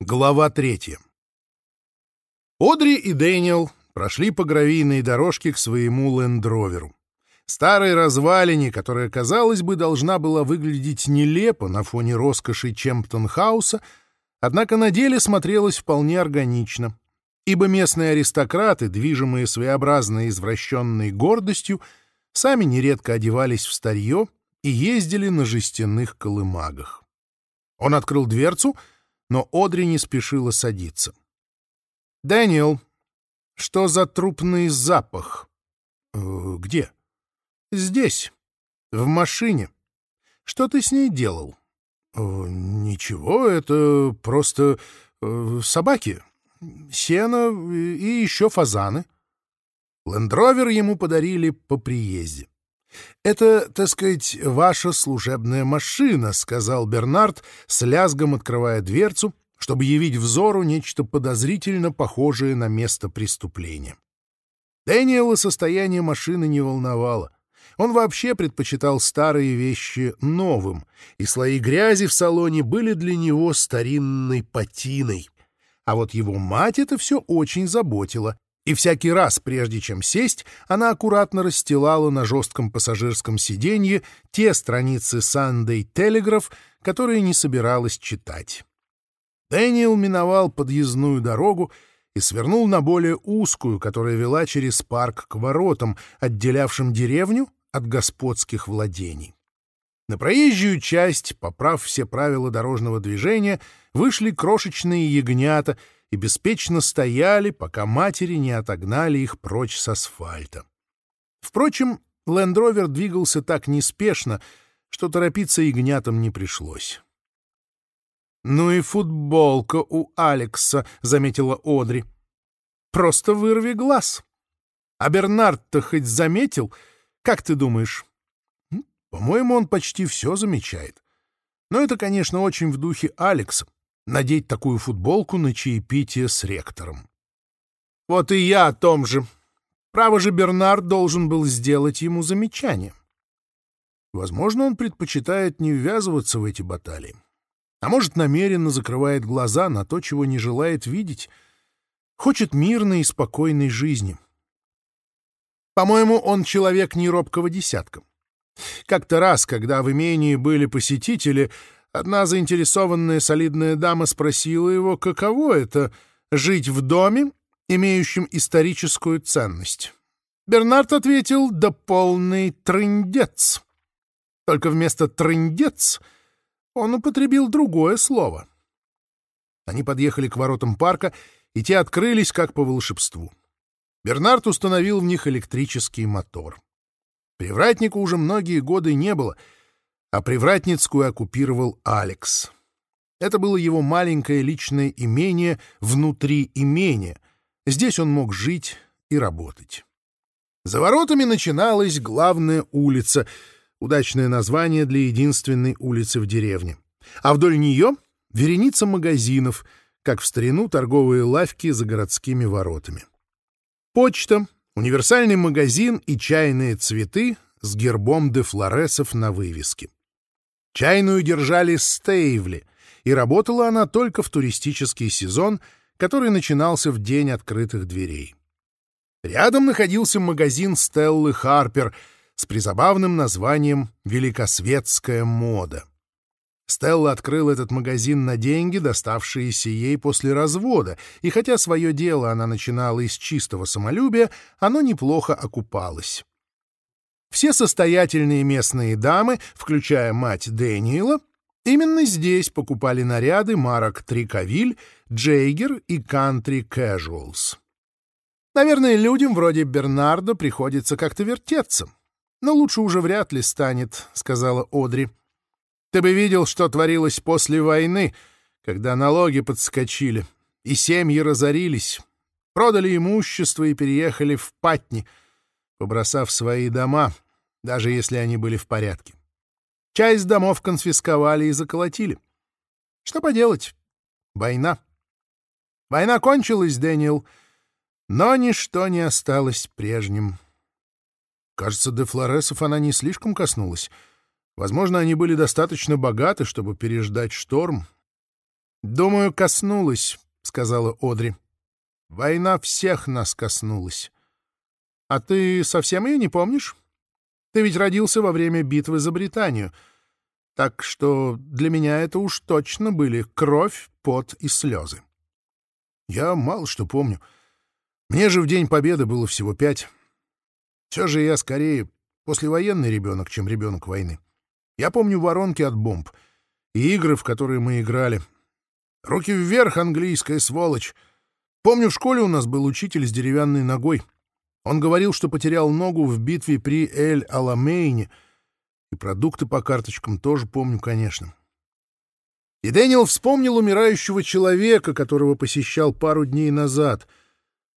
Глава третья. Одри и Дэниел прошли по гравийной дорожке к своему лендроверу. Старой развалине, которая, казалось бы, должна была выглядеть нелепо на фоне роскоши Чемптон-хауса, однако на деле смотрелась вполне органично, ибо местные аристократы, движимые своеобразной извращенной гордостью, сами нередко одевались в старье и ездили на жестяных колымагах. Он открыл дверцу — но Одри не спешила садиться. «Дэниел, что за трупный запах?» э, «Где?» «Здесь, в машине. Что ты с ней делал?» «Э, «Ничего, это просто э, собаки, сено и еще фазаны». Лендровер ему подарили по приезде. Это, так сказать, ваша служебная машина, сказал Бернард, с лязгом открывая дверцу, чтобы явить взору нечто подозрительно похожее на место преступления. Дэниела состояние машины не волновало. Он вообще предпочитал старые вещи новым, и слои грязи в салоне были для него старинной патиной. А вот его мать это все очень заботило, и всякий раз, прежде чем сесть, она аккуратно расстилала на жестком пассажирском сиденье те страницы Sunday Telegraph, которые не собиралась читать. Дэниел миновал подъездную дорогу и свернул на более узкую, которая вела через парк к воротам, отделявшим деревню от господских владений. На проезжую часть, поправ все правила дорожного движения, вышли крошечные ягнята — и беспечно стояли, пока матери не отогнали их прочь с асфальта. Впрочем, Лендровер двигался так неспешно, что торопиться ягнятам не пришлось. «Ну и футболка у Алекса», — заметила Одри. «Просто вырви глаз. А Бернард-то хоть заметил? Как ты думаешь?» «По-моему, он почти все замечает. Но это, конечно, очень в духе Алекса надеть такую футболку на чаепитие с ректором. Вот и я о том же. Право же, Бернард должен был сделать ему замечание. Возможно, он предпочитает не ввязываться в эти баталии. А может, намеренно закрывает глаза на то, чего не желает видеть. Хочет мирной и спокойной жизни. По-моему, он человек неробкого десятка. Как-то раз, когда в имении были посетители, Одна заинтересованная солидная дама спросила его, каково это — жить в доме, имеющем историческую ценность. Бернард ответил, да полный трындец. Только вместо трындец он употребил другое слово. Они подъехали к воротам парка, и те открылись как по волшебству. Бернард установил в них электрический мотор. Привратника уже многие годы не было — А привратницкую оккупировал Алекс. Это было его маленькое личное имение внутри имения. Здесь он мог жить и работать. За воротами начиналась главная улица, удачное название для единственной улицы в деревне. А вдоль нее — вереница магазинов, как в старину торговые лавки за городскими воротами. Почта, универсальный магазин и чайные цветы с гербом де Флоресов на вывеске. Чайную держали стейвли, и работала она только в туристический сезон, который начинался в день открытых дверей. Рядом находился магазин Стеллы Харпер с призабавным названием «Великосветская мода». Стелла открыла этот магазин на деньги, доставшиеся ей после развода, и хотя свое дело она начинала из чистого самолюбия, оно неплохо окупалось. Все состоятельные местные дамы, включая мать Дэниела, именно здесь покупали наряды марок трикавиль, Джейгер и Кантри Casuals. Наверное, людям вроде Бернарда приходится как-то вертеться. Но лучше уже вряд ли станет, — сказала Одри. Ты бы видел, что творилось после войны, когда налоги подскочили, и семьи разорились, продали имущество и переехали в Патни — побросав свои дома, даже если они были в порядке. Часть домов конфисковали и заколотили. Что поделать? Война. Война кончилась, Дэниел, но ничто не осталось прежним. Кажется, де Флоресов она не слишком коснулась. Возможно, они были достаточно богаты, чтобы переждать шторм. «Думаю, коснулась», — сказала Одри. «Война всех нас коснулась. А ты совсем ее не помнишь? Ты ведь родился во время битвы за Британию. Так что для меня это уж точно были кровь, пот и слезы. Я мало что помню. Мне же в День Победы было всего пять. Все же я скорее послевоенный ребенок, чем ребенок войны. Я помню воронки от бомб и игры, в которые мы играли. Руки вверх, английская сволочь. Помню, в школе у нас был учитель с деревянной ногой — он говорил, что потерял ногу в битве при Эль-Аламейне. И продукты по карточкам тоже помню, конечно. И Дэниел вспомнил умирающего человека, которого посещал пару дней назад.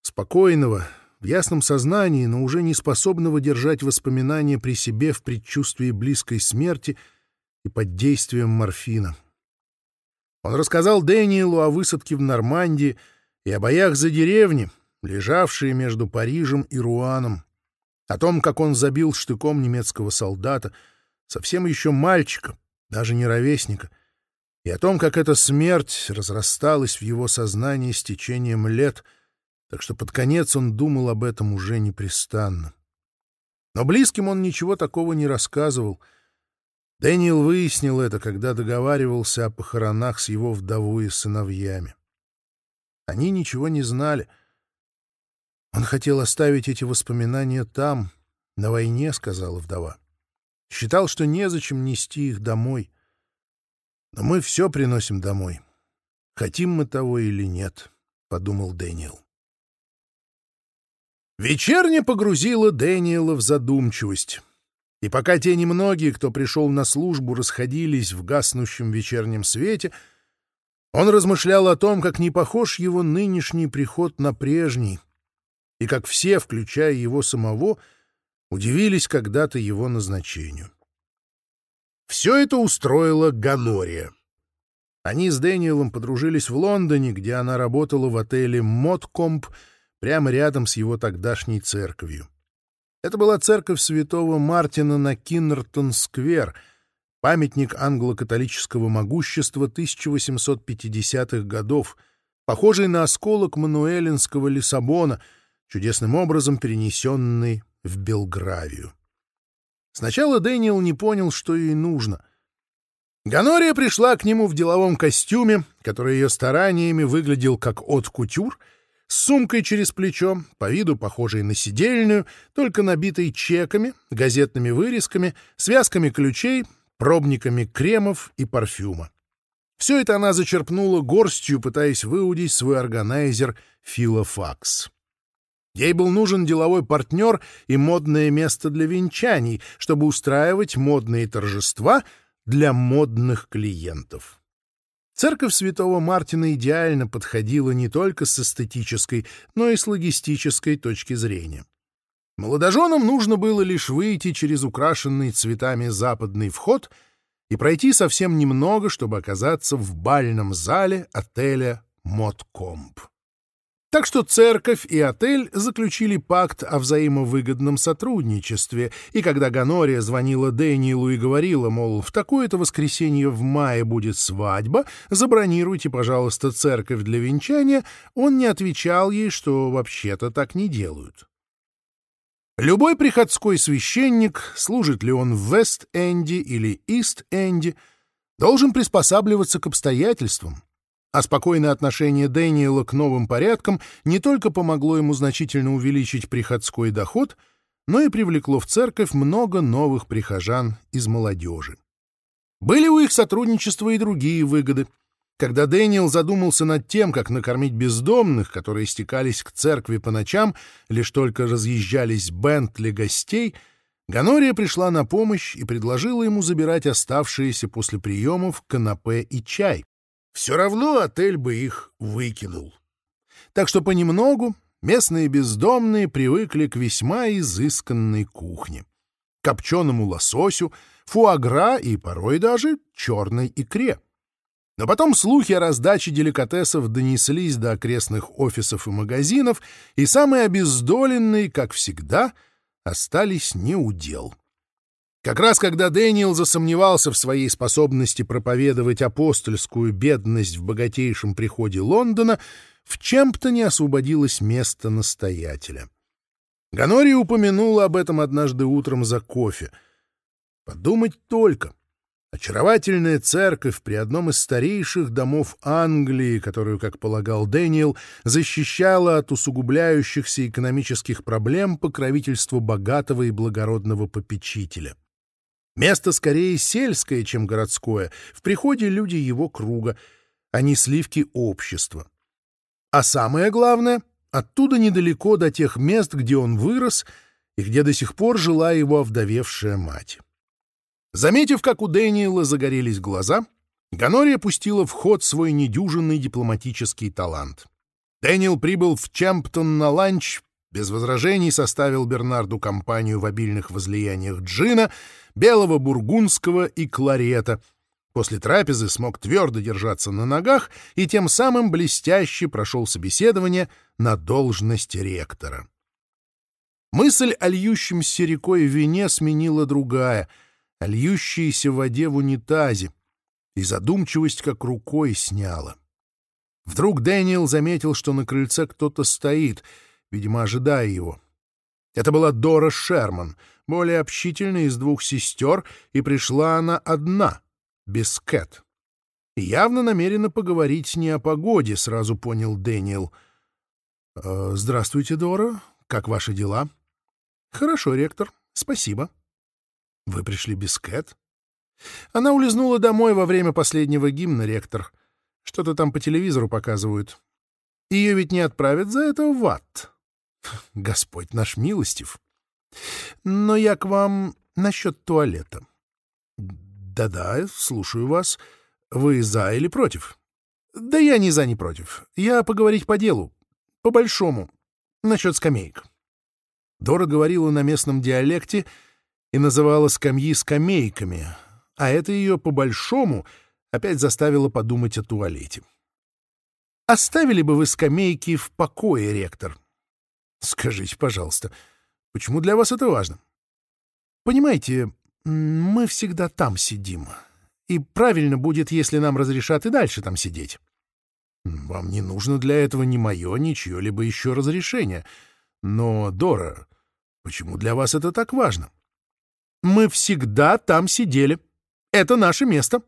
Спокойного, в ясном сознании, но уже не способного держать воспоминания при себе в предчувствии близкой смерти и под действием морфина. Он рассказал Дэниелу о высадке в Нормандии и о боях за деревни, лежавшие между Парижем и Руаном, о том, как он забил штыком немецкого солдата, совсем еще мальчика, даже не ровесника, и о том, как эта смерть разрасталась в его сознании с течением лет, так что под конец он думал об этом уже непрестанно. Но близким он ничего такого не рассказывал. Дэниел выяснил это, когда договаривался о похоронах с его вдовой и сыновьями. Они ничего не знали — он хотел оставить эти воспоминания там, на войне, — сказала вдова. Считал, что незачем нести их домой. Но мы все приносим домой. Хотим мы того или нет, — подумал Дэниел. Вечерня погрузила Дэниела в задумчивость. И пока те немногие, кто пришел на службу, расходились в гаснущем вечернем свете, он размышлял о том, как не похож его нынешний приход на прежний — и как все, включая его самого, удивились когда-то его назначению. Все это устроила Ганория. Они с Дэниелом подружились в Лондоне, где она работала в отеле «Моткомп», прямо рядом с его тогдашней церковью. Это была церковь святого Мартина на Киннертон-сквер, памятник англо-католического могущества 1850-х годов, похожий на осколок мануэлинского Лиссабона — чудесным образом перенесенный в Белгравию. Сначала Дэниел не понял, что ей нужно. Ганория пришла к нему в деловом костюме, который ее стараниями выглядел как от кутюр, с сумкой через плечо, по виду похожей на сидельную, только набитой чеками, газетными вырезками, связками ключей, пробниками кремов и парфюма. Все это она зачерпнула горстью, пытаясь выудить свой органайзер «Филофакс». Ей был нужен деловой партнер и модное место для венчаний, чтобы устраивать модные торжества для модных клиентов. Церковь святого Мартина идеально подходила не только с эстетической, но и с логистической точки зрения. Молодоженам нужно было лишь выйти через украшенный цветами западный вход и пройти совсем немного, чтобы оказаться в бальном зале отеля «Моткомп». Так что церковь и отель заключили пакт о взаимовыгодном сотрудничестве, и когда Ганория звонила Дэниелу и говорила, мол, в такое-то воскресенье в мае будет свадьба, забронируйте, пожалуйста, церковь для венчания, он не отвечал ей, что вообще-то так не делают. Любой приходской священник, служит ли он в Вест-Энде или Ист-Энде, должен приспосабливаться к обстоятельствам, а спокойное отношение Дэниела к новым порядкам не только помогло ему значительно увеличить приходской доход, но и привлекло в церковь много новых прихожан из молодежи. Были у их сотрудничества и другие выгоды. Когда Дэниел задумался над тем, как накормить бездомных, которые стекались к церкви по ночам, лишь только разъезжались Бентли гостей, Ганория пришла на помощь и предложила ему забирать оставшиеся после приемов канапе и чай, все равно отель бы их выкинул. Так что понемногу местные бездомные привыкли к весьма изысканной кухне. Копченому лососю, фуагра и порой даже черной икре. Но потом слухи о раздаче деликатесов донеслись до окрестных офисов и магазинов, и самые обездоленные, как всегда, остались неудел. Как раз когда Дэниел засомневался в своей способности проповедовать апостольскую бедность в богатейшем приходе Лондона, в Чемптоне освободилось место настоятеля. Ганори упомянула об этом однажды утром за кофе. Подумать только. Очаровательная церковь при одном из старейших домов Англии, которую, как полагал Дэниел, защищала от усугубляющихся экономических проблем покровительство богатого и благородного попечителя. Место скорее сельское, чем городское. В приходе люди его круга, а не сливки общества. А самое главное, оттуда недалеко до тех мест, где он вырос и где до сих пор жила его овдовевшая мать. Заметив, как у Дэниела загорелись глаза, Ганория пустила в ход свой недюжинный дипломатический талант. Дэниел прибыл в Чемптон на ланч без возражений составил Бернарду компанию в обильных возлияниях джина, белого бургундского и кларета. После трапезы смог твердо держаться на ногах и тем самым блестяще прошел собеседование на должность ректора. Мысль о льющемся рекой вине сменила другая — о льющейся воде в унитазе, и задумчивость как рукой сняла. Вдруг Дэниел заметил, что на крыльце кто-то стоит — Видимо, ожидая его. Это была Дора Шерман, более общительная из двух сестер, и пришла она одна, без Кэт. Явно намерена поговорить не о погоде, сразу понял Дэниел. «Э, «Здравствуйте, Дора. Как ваши дела?» «Хорошо, ректор. Спасибо». «Вы пришли без Кэт?» Она улизнула домой во время последнего гимна, ректор. Что-то там по телевизору показывают. Ее ведь не отправят за это в ад. Господь наш милостив. Но я к вам насчет туалета. Да-да, слушаю вас. Вы за или против? Да я ни за, ни против. Я поговорить по делу. По-большому. Насчет скамеек. Дора говорила на местном диалекте и называла скамьи скамейками, а это ее по-большому опять заставило подумать о туалете. «Оставили бы вы скамейки в покое, ректор?» Скажите, пожалуйста, почему для вас это важно? Понимаете, мы всегда там сидим. И правильно будет, если нам разрешат и дальше там сидеть. Вам не нужно для этого ни мое, ни чье-либо еще разрешение. Но, Дора, почему для вас это так важно? Мы всегда там сидели. Это наше место.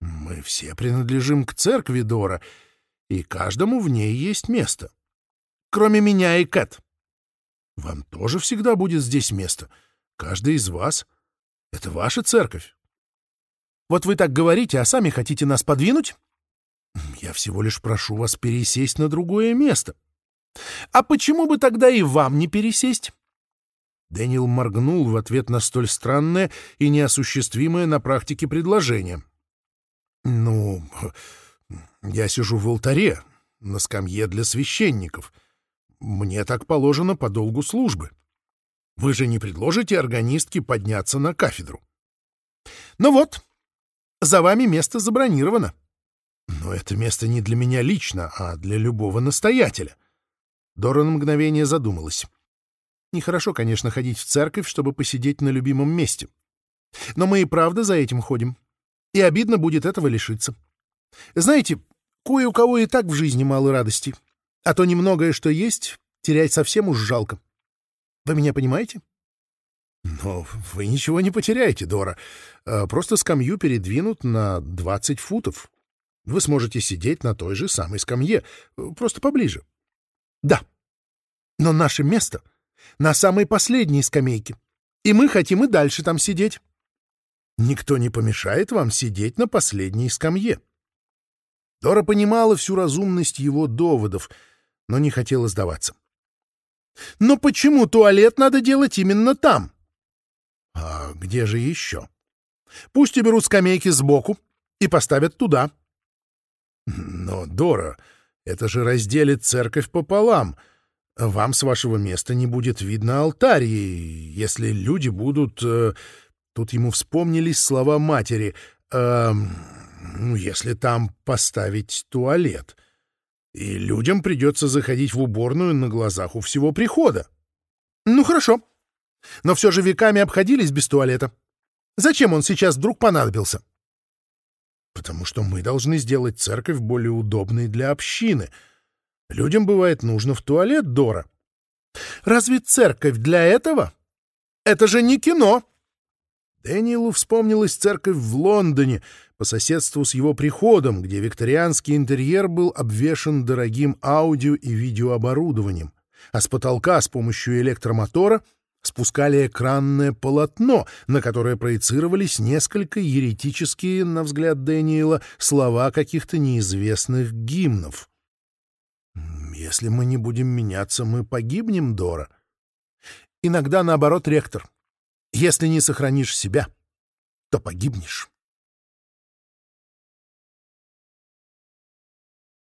Мы все принадлежим к церкви Дора, и каждому в ней есть место кроме меня и Кэт. Вам тоже всегда будет здесь место. Каждый из вас. Это ваша церковь. Вот вы так говорите, а сами хотите нас подвинуть? Я всего лишь прошу вас пересесть на другое место. А почему бы тогда и вам не пересесть? Дэниел моргнул в ответ на столь странное и неосуществимое на практике предложение. «Ну, я сижу в алтаре, на скамье для священников», мне так положено по долгу службы. Вы же не предложите органистке подняться на кафедру? Ну вот, за вами место забронировано. Но это место не для меня лично, а для любого настоятеля. Дора на мгновение задумалась. Нехорошо, конечно, ходить в церковь, чтобы посидеть на любимом месте. Но мы и правда за этим ходим. И обидно будет этого лишиться. Знаете, кое у кого и так в жизни мало радостей. А то немногое, что есть, терять совсем уж жалко. Вы меня понимаете? Но вы ничего не потеряете, Дора. Э, просто скамью передвинут на 20 футов. Вы сможете сидеть на той же самой скамье, э, просто поближе. Да. Но наше место на самой последней скамейке. И мы хотим и дальше там сидеть. Никто не помешает вам сидеть на последней скамье. Дора понимала всю разумность его доводов — но не хотела сдаваться. «Но почему туалет надо делать именно там?» «А где же еще?» «Пусть уберут скамейки сбоку и поставят туда». «Но, Дора, это же разделит церковь пополам. Вам с вашего места не будет видно алтарь, если люди будут...» э, Тут ему вспомнились слова матери. Э, «Ну, если там поставить туалет». И людям придется заходить в уборную на глазах у всего прихода. Ну хорошо. Но все же веками обходились без туалета. Зачем он сейчас вдруг понадобился? Потому что мы должны сделать церковь более удобной для общины. Людям бывает нужно в туалет, Дора. Разве церковь для этого? Это же не кино. Дэниелу вспомнилась церковь в Лондоне — по соседству с его приходом, где викторианский интерьер был обвешан дорогим аудио и видеооборудованием, а с потолка с помощью электромотора спускали экранное полотно, на которое проецировались несколько еретические, на взгляд Дэниела, слова каких-то неизвестных гимнов. «Если мы не будем меняться, мы погибнем, Дора». Иногда наоборот, ректор. Если не сохранишь себя, то погибнешь.